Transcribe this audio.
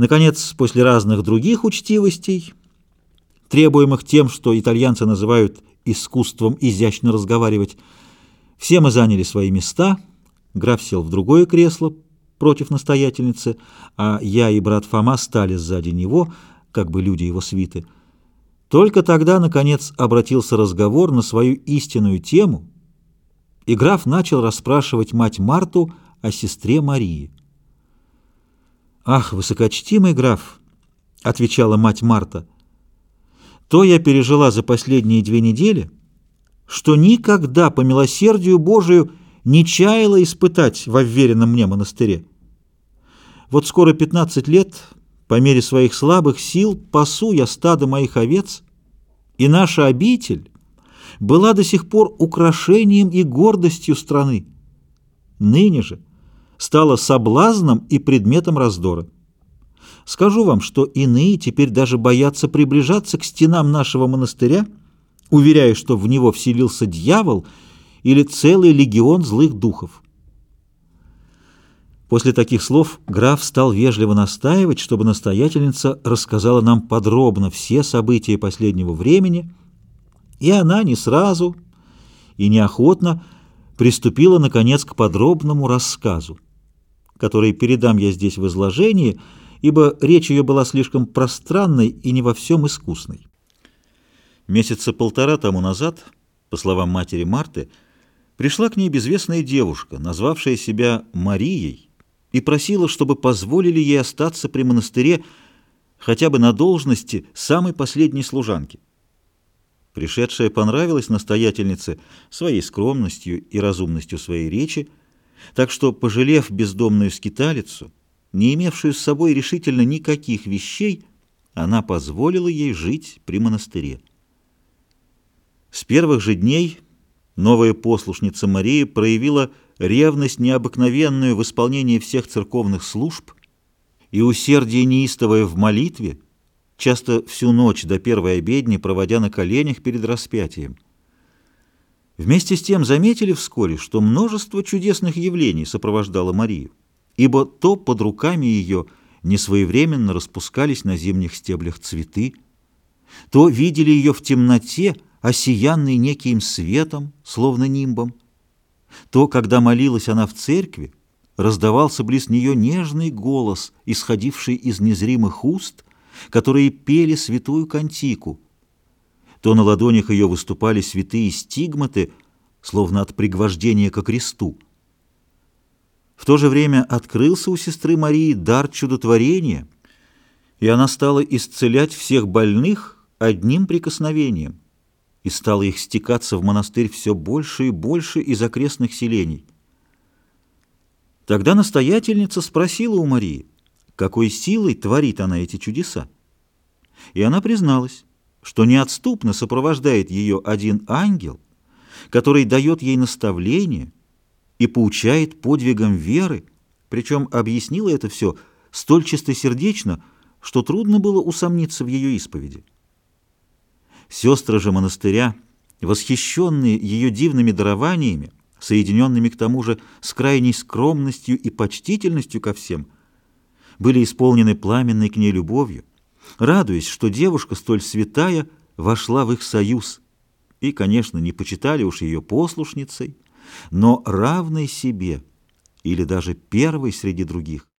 Наконец, после разных других учтивостей, требуемых тем, что итальянцы называют искусством изящно разговаривать, все мы заняли свои места, граф сел в другое кресло против настоятельницы, а я и брат Фома стали сзади него, как бы люди его свиты. Только тогда, наконец, обратился разговор на свою истинную тему, и граф начал расспрашивать мать Марту о сестре Марии. «Ах, высокочтимый граф!» — отвечала мать Марта. «То я пережила за последние две недели, что никогда по милосердию Божию не чаяла испытать во вверенном мне монастыре. Вот скоро пятнадцать лет, по мере своих слабых сил, пасу я стадо моих овец, и наша обитель была до сих пор украшением и гордостью страны. Ныне же — стало соблазном и предметом раздора. Скажу вам, что иные теперь даже боятся приближаться к стенам нашего монастыря, уверяя, что в него вселился дьявол или целый легион злых духов. После таких слов граф стал вежливо настаивать, чтобы настоятельница рассказала нам подробно все события последнего времени, и она не сразу и неохотно приступила, наконец, к подробному рассказу который передам я здесь в изложении, ибо речь ее была слишком пространной и не во всем искусной. Месяца полтора тому назад, по словам матери Марты, пришла к ней безвестная девушка, назвавшая себя Марией, и просила, чтобы позволили ей остаться при монастыре хотя бы на должности самой последней служанки. Пришедшая понравилась настоятельнице своей скромностью и разумностью своей речи, так что, пожалев бездомную скиталицу, не имевшую с собой решительно никаких вещей, она позволила ей жить при монастыре. С первых же дней новая послушница Мария проявила ревность необыкновенную в исполнении всех церковных служб и усердие неистовое в молитве, часто всю ночь до первой обедни проводя на коленях перед распятием. Вместе с тем заметили вскоре, что множество чудесных явлений сопровождало Марию, ибо то под руками ее несвоевременно распускались на зимних стеблях цветы, то видели ее в темноте, осиянной неким светом, словно нимбом, то, когда молилась она в церкви, раздавался близ нее нежный голос, исходивший из незримых уст, которые пели святую кантику — то на ладонях ее выступали святые стигматы, словно от пригвождения ко кресту. В то же время открылся у сестры Марии дар чудотворения, и она стала исцелять всех больных одним прикосновением, и стала их стекаться в монастырь все больше и больше из окрестных селений. Тогда настоятельница спросила у Марии, какой силой творит она эти чудеса. И она призналась, что неотступно сопровождает ее один ангел, который дает ей наставление и поучает подвигам веры, причем объяснила это все столь чистосердечно, что трудно было усомниться в ее исповеди. Сестры же монастыря, восхищенные ее дивными дарованиями, соединенными к тому же с крайней скромностью и почтительностью ко всем, были исполнены пламенной к ней любовью, радуясь, что девушка столь святая вошла в их союз, и, конечно, не почитали уж ее послушницей, но равной себе или даже первой среди других.